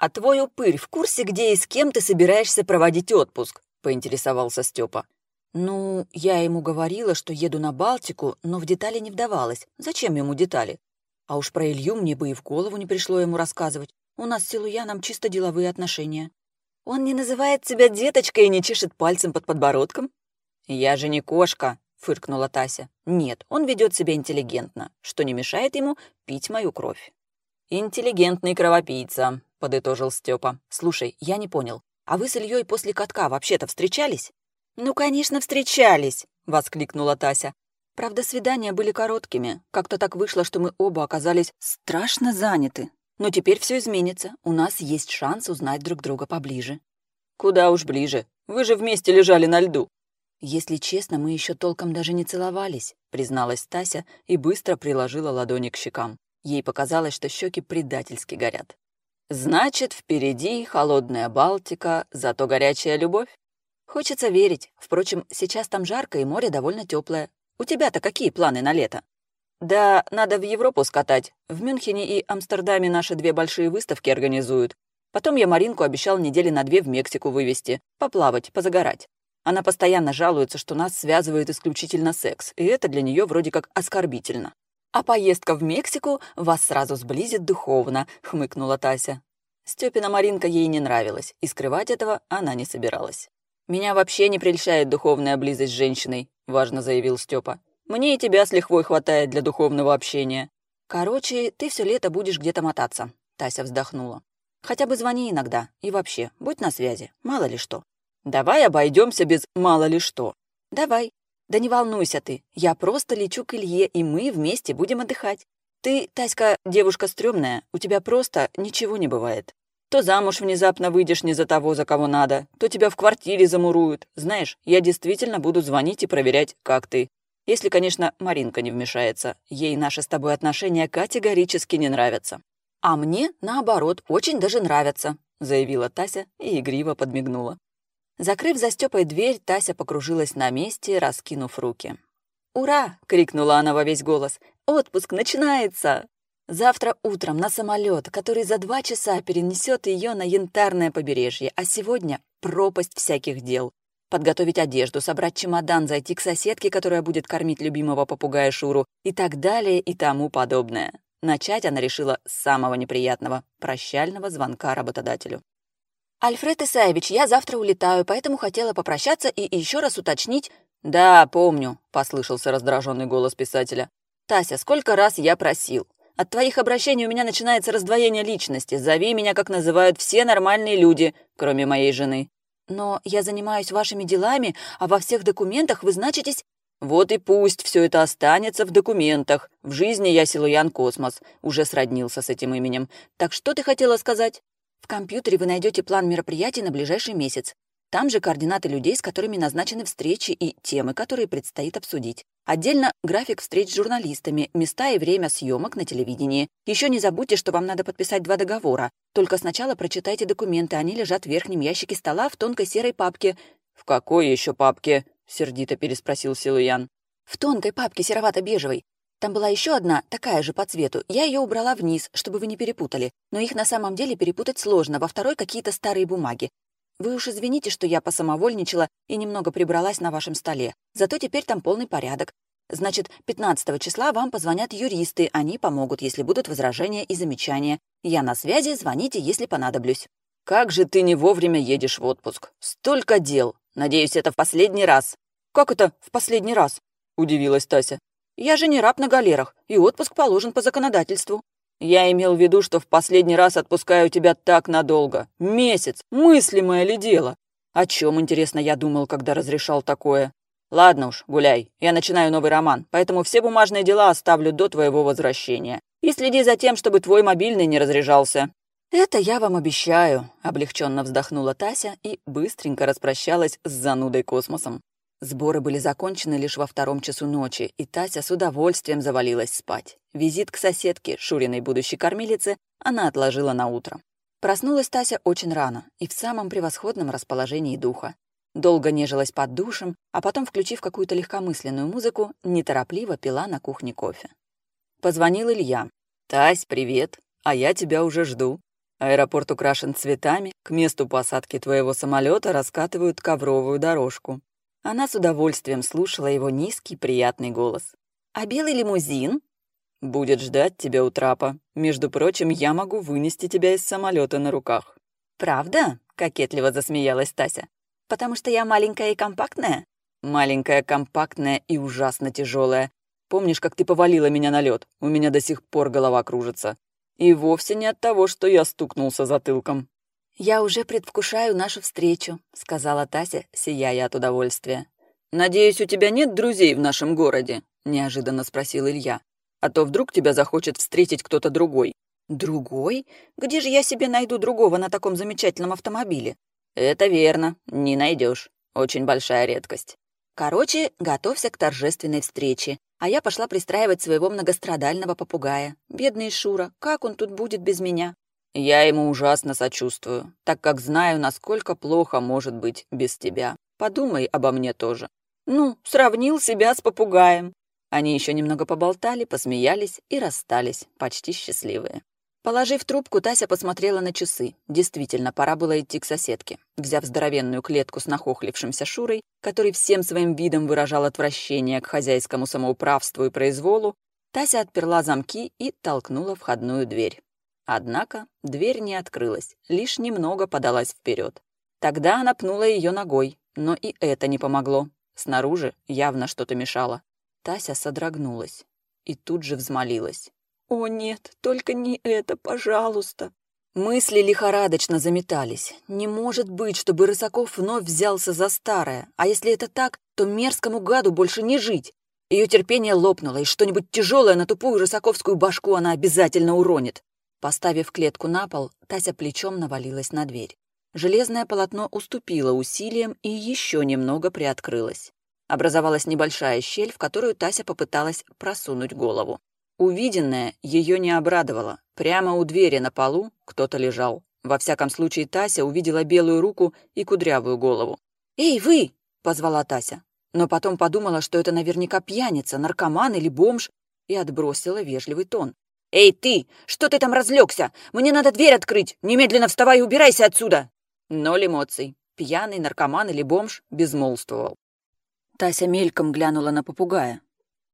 «А твой упырь в курсе, где и с кем ты собираешься проводить отпуск?» — поинтересовался Степа. «Ну, я ему говорила, что еду на Балтику, но в детали не вдавалась. Зачем ему детали? А уж про Илью мне бы и в голову не пришло ему рассказывать. У нас с Силуяном чисто деловые отношения». «Он не называет тебя деточкой и не чешет пальцем под подбородком?» «Я же не кошка», — фыркнула Тася. «Нет, он ведет себя интеллигентно, что не мешает ему пить мою кровь». «Интеллигентный кровопийца», — подытожил Степа. «Слушай, я не понял, а вы с Ильей после катка вообще-то встречались?» «Ну, конечно, встречались!» — воскликнула Тася. Правда, свидания были короткими. Как-то так вышло, что мы оба оказались страшно заняты. Но теперь все изменится. У нас есть шанс узнать друг друга поближе. Куда уж ближе. Вы же вместе лежали на льду. Если честно, мы еще толком даже не целовались, призналась Тася и быстро приложила ладони к щекам. Ей показалось, что щеки предательски горят. «Значит, впереди холодная Балтика, зато горячая любовь?» «Хочется верить. Впрочем, сейчас там жарко, и море довольно теплое. У тебя-то какие планы на лето?» «Да, надо в Европу скатать. В Мюнхене и Амстердаме наши две большие выставки организуют. Потом я Маринку обещал недели на две в Мексику вывести, поплавать, позагорать. Она постоянно жалуется, что нас связывает исключительно секс, и это для нее вроде как оскорбительно. «А поездка в Мексику вас сразу сблизит духовно», — хмыкнула Тася. Степина Маринка ей не нравилась, и скрывать этого она не собиралась. «Меня вообще не прельщает духовная близость с женщиной», — важно заявил Степа. «Мне и тебя с лихвой хватает для духовного общения». «Короче, ты все лето будешь где-то мотаться», — Тася вздохнула. «Хотя бы звони иногда, и вообще, будь на связи, мало ли что». «Давай обойдемся без мало ли что». «Давай», «Да не волнуйся ты, я просто лечу к Илье, и мы вместе будем отдыхать. Ты, Таська, девушка стрёмная, у тебя просто ничего не бывает. То замуж внезапно выйдешь не за того, за кого надо, то тебя в квартире замуруют. Знаешь, я действительно буду звонить и проверять, как ты. Если, конечно, Маринка не вмешается. Ей наши с тобой отношения категорически не нравятся. А мне, наоборот, очень даже нравятся», — заявила Тася и игриво подмигнула. Закрыв за Стёпой дверь, Тася покружилась на месте, раскинув руки. «Ура!» — крикнула она во весь голос. «Отпуск начинается!» Завтра утром на самолет, который за два часа перенесет ее на янтарное побережье, а сегодня пропасть всяких дел. Подготовить одежду, собрать чемодан, зайти к соседке, которая будет кормить любимого попугая Шуру и так далее и тому подобное. Начать она решила с самого неприятного — прощального звонка работодателю. «Альфред Исаевич, я завтра улетаю, поэтому хотела попрощаться и еще раз уточнить...» «Да, помню», — послышался раздраженный голос писателя. «Тася, сколько раз я просил? От твоих обращений у меня начинается раздвоение личности. Зови меня, как называют все нормальные люди, кроме моей жены». «Но я занимаюсь вашими делами, а во всех документах вы значитесь...» «Вот и пусть все это останется в документах. В жизни я Силуян Космос, уже сроднился с этим именем. Так что ты хотела сказать?» В компьютере вы найдете план мероприятий на ближайший месяц. Там же координаты людей, с которыми назначены встречи и темы, которые предстоит обсудить. Отдельно график встреч с журналистами, места и время съемок на телевидении. Еще не забудьте, что вам надо подписать два договора. Только сначала прочитайте документы, они лежат в верхнем ящике стола в тонкой серой папке. «В какой еще папке?» — сердито переспросил Силуян. «В тонкой папке серовато-бежевой. Там была еще одна, такая же по цвету. Я ее убрала вниз, чтобы вы не перепутали. Но их на самом деле перепутать сложно. Во второй какие-то старые бумаги. Вы уж извините, что я посамовольничала и немного прибралась на вашем столе. Зато теперь там полный порядок. Значит, 15 числа вам позвонят юристы. Они помогут, если будут возражения и замечания. Я на связи, звоните, если понадоблюсь. Как же ты не вовремя едешь в отпуск? Столько дел. Надеюсь, это в последний раз. Как это в последний раз? Удивилась Тася. Я же не раб на галерах, и отпуск положен по законодательству. Я имел в виду, что в последний раз отпускаю тебя так надолго. Месяц. Мыслимое ли дело? О чем, интересно, я думал, когда разрешал такое? Ладно уж, гуляй. Я начинаю новый роман, поэтому все бумажные дела оставлю до твоего возвращения. И следи за тем, чтобы твой мобильный не разряжался. «Это я вам обещаю», — облегченно вздохнула Тася и быстренько распрощалась с занудой космосом. Сборы были закончены лишь во втором часу ночи, и Тася с удовольствием завалилась спать. Визит к соседке, Шуриной будущей кормилице, она отложила на утро. Проснулась Тася очень рано и в самом превосходном расположении духа. Долго нежилась под душем, а потом, включив какую-то легкомысленную музыку, неторопливо пила на кухне кофе. Позвонил Илья. «Тась, привет, а я тебя уже жду». Аэропорт украшен цветами, к месту посадки твоего самолета раскатывают ковровую дорожку. Она с удовольствием слушала его низкий, приятный голос. «А белый лимузин?» «Будет ждать тебя у трапа. Между прочим, я могу вынести тебя из самолета на руках». «Правда?» — кокетливо засмеялась Тася. «Потому что я маленькая и компактная?» «Маленькая, компактная и ужасно тяжелая. Помнишь, как ты повалила меня на лед? У меня до сих пор голова кружится. И вовсе не от того, что я стукнулся затылком. «Я уже предвкушаю нашу встречу», — сказала Тася, сияя от удовольствия. «Надеюсь, у тебя нет друзей в нашем городе?» — неожиданно спросил Илья. «А то вдруг тебя захочет встретить кто-то другой». «Другой? Где же я себе найду другого на таком замечательном автомобиле?» «Это верно, не найдешь. Очень большая редкость». Короче, готовься к торжественной встрече. А я пошла пристраивать своего многострадального попугая. Бедный Шура, как он тут будет без меня? Я ему ужасно сочувствую, так как знаю, насколько плохо может быть без тебя. Подумай обо мне тоже. Ну, сравнил себя с попугаем. Они еще немного поболтали, посмеялись и расстались, почти счастливые. Положив трубку, Тася посмотрела на часы. Действительно, пора было идти к соседке. Взяв здоровенную клетку с нахохлившимся Шурой, который всем своим видом выражал отвращение к хозяйскому самоуправству и произволу, Тася отперла замки и толкнула входную дверь. Однако дверь не открылась, лишь немного подалась вперед. Тогда она пнула ее ногой, но и это не помогло. Снаружи явно что-то мешало. Тася содрогнулась и тут же взмолилась. «О нет, только не это, пожалуйста!» Мысли лихорадочно заметались. Не может быть, чтобы Рысаков вновь взялся за старое. А если это так, то мерзкому гаду больше не жить. Ее терпение лопнуло, и что-нибудь тяжелое на тупую рысаковскую башку она обязательно уронит. Поставив клетку на пол, Тася плечом навалилась на дверь. Железное полотно уступило усилиям и еще немного приоткрылось. Образовалась небольшая щель, в которую Тася попыталась просунуть голову. Увиденное ее не обрадовало. Прямо у двери на полу кто-то лежал. Во всяком случае, Тася увидела белую руку и кудрявую голову. «Эй, вы!» — позвала Тася. Но потом подумала, что это наверняка пьяница, наркоман или бомж, и отбросила вежливый тон. «Эй, ты! Что ты там разлегся? Мне надо дверь открыть! Немедленно вставай и убирайся отсюда!» Ноль эмоций. Пьяный, наркоман или бомж безмолвствовал. Тася мельком глянула на попугая.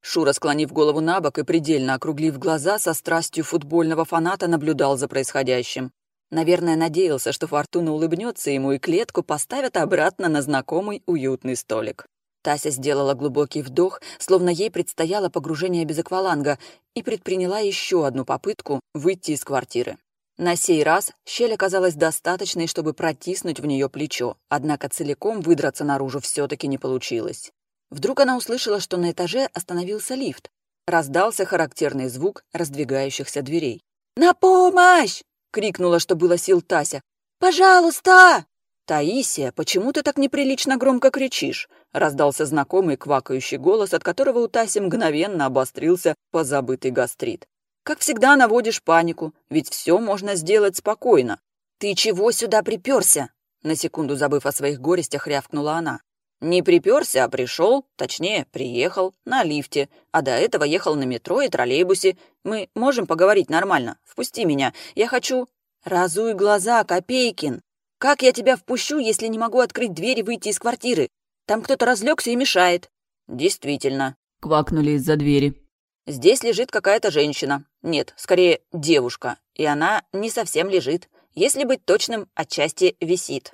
Шура, склонив голову на бок и предельно округлив глаза, со страстью футбольного фаната наблюдал за происходящим. Наверное, надеялся, что Фортуна улыбнется ему и клетку поставят обратно на знакомый уютный столик. Тася сделала глубокий вдох, словно ей предстояло погружение без акваланга, и предприняла еще одну попытку выйти из квартиры. На сей раз щель оказалась достаточной, чтобы протиснуть в нее плечо, однако целиком выдраться наружу все-таки не получилось. Вдруг она услышала, что на этаже остановился лифт. Раздался характерный звук раздвигающихся дверей. «На помощь!» — крикнула, что было сил Тася. «Пожалуйста!» «Таисия, почему ты так неприлично громко кричишь?» — раздался знакомый квакающий голос, от которого у Таси мгновенно обострился позабытый гастрит. «Как всегда наводишь панику, ведь все можно сделать спокойно». «Ты чего сюда приперся?» На секунду забыв о своих горестях, рявкнула она. Не приперся, а пришел, точнее, приехал на лифте, а до этого ехал на метро и троллейбусе. Мы можем поговорить нормально? Впусти меня. Я хочу... Разуй глаза, Копейкин. Как я тебя впущу, если не могу открыть дверь и выйти из квартиры? Там кто-то разлегся и мешает. Действительно. Квакнули из-за двери. Здесь лежит какая-то женщина. Нет, скорее, девушка. И она не совсем лежит. Если быть точным, отчасти висит.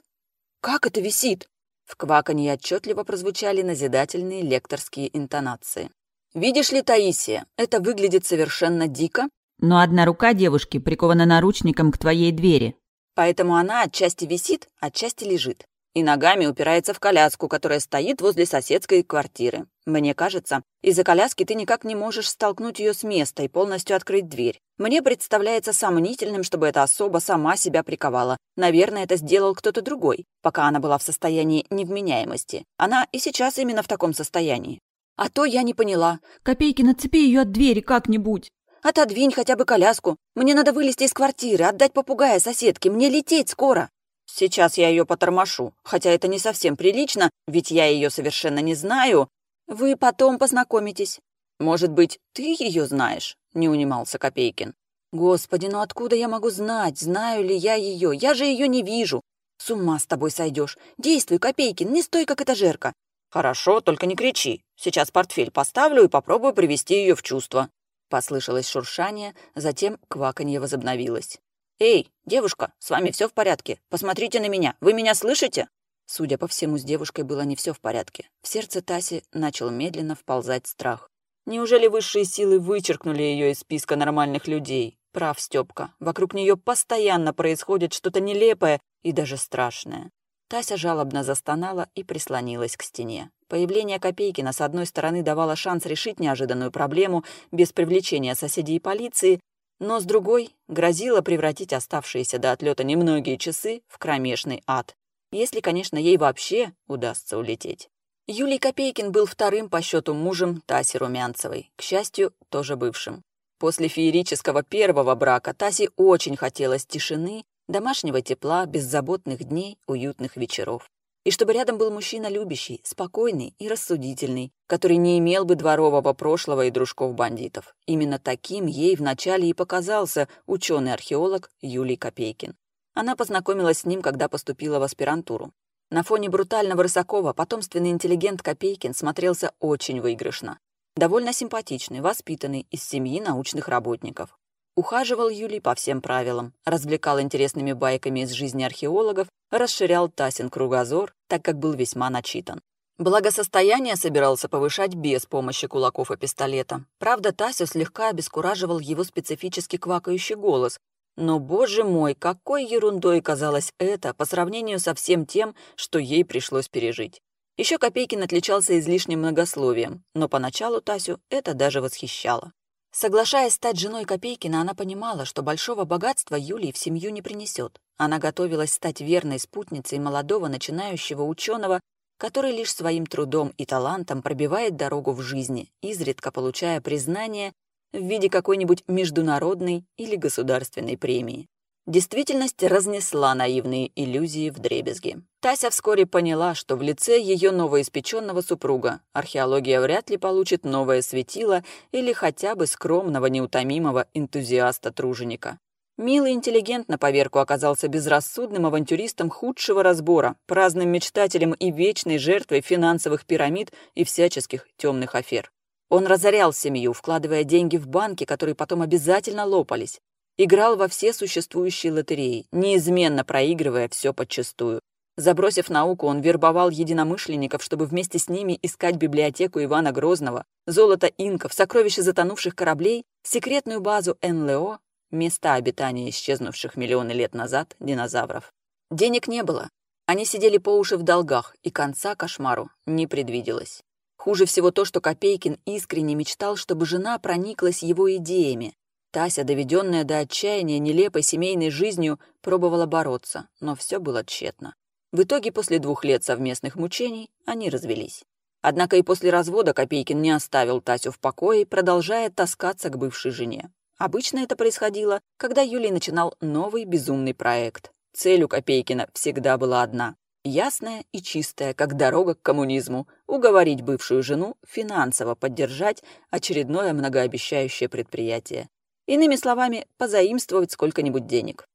Как это висит? В кваканье отчетливо прозвучали назидательные лекторские интонации. «Видишь ли, Таисия, это выглядит совершенно дико». «Но одна рука девушки прикована наручником к твоей двери». «Поэтому она отчасти висит, отчасти лежит и ногами упирается в коляску, которая стоит возле соседской квартиры. Мне кажется, из-за коляски ты никак не можешь столкнуть ее с места и полностью открыть дверь. Мне представляется сомнительным, чтобы эта особа сама себя приковала. Наверное, это сделал кто-то другой, пока она была в состоянии невменяемости. Она и сейчас именно в таком состоянии. А то я не поняла. Копейки, нацепи ее от двери как-нибудь. Отодвинь хотя бы коляску. Мне надо вылезти из квартиры, отдать попугая соседке. Мне лететь скоро. Сейчас я ее потормошу, хотя это не совсем прилично, ведь я ее совершенно не знаю. Вы потом познакомитесь. Может быть, ты ее знаешь?» — не унимался Копейкин. Господи, ну откуда я могу знать, знаю ли я ее? Я же ее не вижу. С ума с тобой сойдешь. Действуй, Копейкин, не стой, как этажерка. Хорошо, только не кричи. Сейчас портфель поставлю и попробую привести ее в чувство. Послышалось шуршание, затем кваканье возобновилось. «Эй, девушка, с вами все в порядке? Посмотрите на меня, вы меня слышите?» Судя по всему, с девушкой было не все в порядке. В сердце Таси начал медленно вползать страх. Неужели высшие силы вычеркнули ее из списка нормальных людей? Прав Степка. Вокруг нее постоянно происходит что-то нелепое и даже страшное. Тася жалобно застонала и прислонилась к стене. Появление Копейкина с одной стороны давало шанс решить неожиданную проблему без привлечения соседей и полиции, но с другой грозило превратить оставшиеся до отлета немногие часы в кромешный ад. Если, конечно, ей вообще удастся улететь. Юлий Копейкин был вторым по счету мужем Таси Румянцевой, к счастью, тоже бывшим. После феерического первого брака Тасе очень хотелось тишины, домашнего тепла, беззаботных дней, уютных вечеров. И чтобы рядом был мужчина любящий, спокойный и рассудительный, который не имел бы дворового прошлого и дружков-бандитов. Именно таким ей вначале и показался ученый-археолог Юлий Копейкин. Она познакомилась с ним, когда поступила в аспирантуру. На фоне брутального Рысакова потомственный интеллигент Копейкин смотрелся очень выигрышно. Довольно симпатичный, воспитанный, из семьи научных работников. Ухаживал Юлий по всем правилам, развлекал интересными байками из жизни археологов, расширял Тасин кругозор, так как был весьма начитан. Благосостояние собирался повышать без помощи кулаков и пистолета. Правда, Тасю слегка обескураживал его специфически квакающий голос. Но, боже мой, какой ерундой казалось это по сравнению со всем тем, что ей пришлось пережить. Еще Копейкин отличался излишним многословием, но поначалу Тасю это даже восхищало. Соглашаясь стать женой Копейкина, она понимала, что большого богатства Юлии в семью не принесет. Она готовилась стать верной спутницей молодого начинающего ученого, который лишь своим трудом и талантом пробивает дорогу в жизни, изредка получая признание в виде какой-нибудь международной или государственной премии. Действительность разнесла наивные иллюзии в дребезги. Тася вскоре поняла, что в лице ее новоиспеченного супруга археология вряд ли получит новое светило или хотя бы скромного, неутомимого энтузиаста-труженика. Милый интеллигент на поверку оказался безрассудным авантюристом худшего разбора, праздным мечтателем и вечной жертвой финансовых пирамид и всяческих темных афер. Он разорял семью, вкладывая деньги в банки, которые потом обязательно лопались. Играл во все существующие лотереи, неизменно проигрывая все подчистую. Забросив науку, он вербовал единомышленников, чтобы вместе с ними искать библиотеку Ивана Грозного, золото инков, сокровища затонувших кораблей, секретную базу НЛО, места обитания исчезнувших миллионы лет назад динозавров. Денег не было. Они сидели по уши в долгах, и конца кошмару не предвиделось. Хуже всего то, что Копейкин искренне мечтал, чтобы жена прониклась его идеями, Тася, доведенная до отчаяния нелепой семейной жизнью, пробовала бороться, но все было тщетно. В итоге, после двух лет совместных мучений, они развелись. Однако и после развода Копейкин не оставил Тасю в покое, продолжая таскаться к бывшей жене. Обычно это происходило, когда Юлий начинал новый безумный проект. Цель у Копейкина всегда была одна — ясная и чистая, как дорога к коммунизму, уговорить бывшую жену финансово поддержать очередное многообещающее предприятие. Иными словами, позаимствовать сколько-нибудь денег.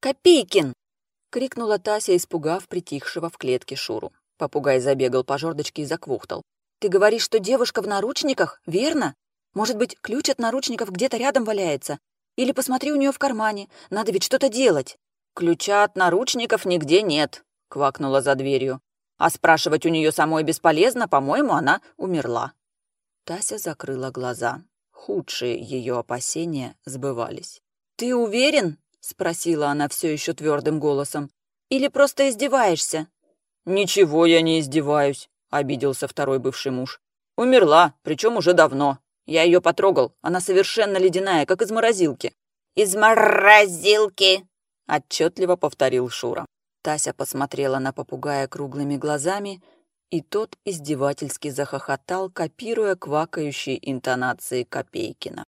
«Копейкин!» — крикнула Тася, испугав притихшего в клетке Шуру. Попугай забегал по жердочке и заквухтал. «Ты говоришь, что девушка в наручниках, верно? Может быть, ключ от наручников где-то рядом валяется? Или посмотри у нее в кармане, надо ведь что-то делать». «Ключа от наручников нигде нет», — квакнула за дверью. «А спрашивать у нее самой бесполезно, по-моему, она умерла». Тася закрыла глаза худшие ее опасения сбывались. «Ты уверен?» — спросила она все еще твердым голосом. «Или просто издеваешься?» «Ничего я не издеваюсь», — обиделся второй бывший муж. «Умерла, причем уже давно. Я ее потрогал, она совершенно ледяная, как из морозилки». «Из морозилки!» — отчетливо повторил Шура. Тася посмотрела на попугая круглыми глазами и тот издевательски захохотал, копируя квакающие интонации Копейкина.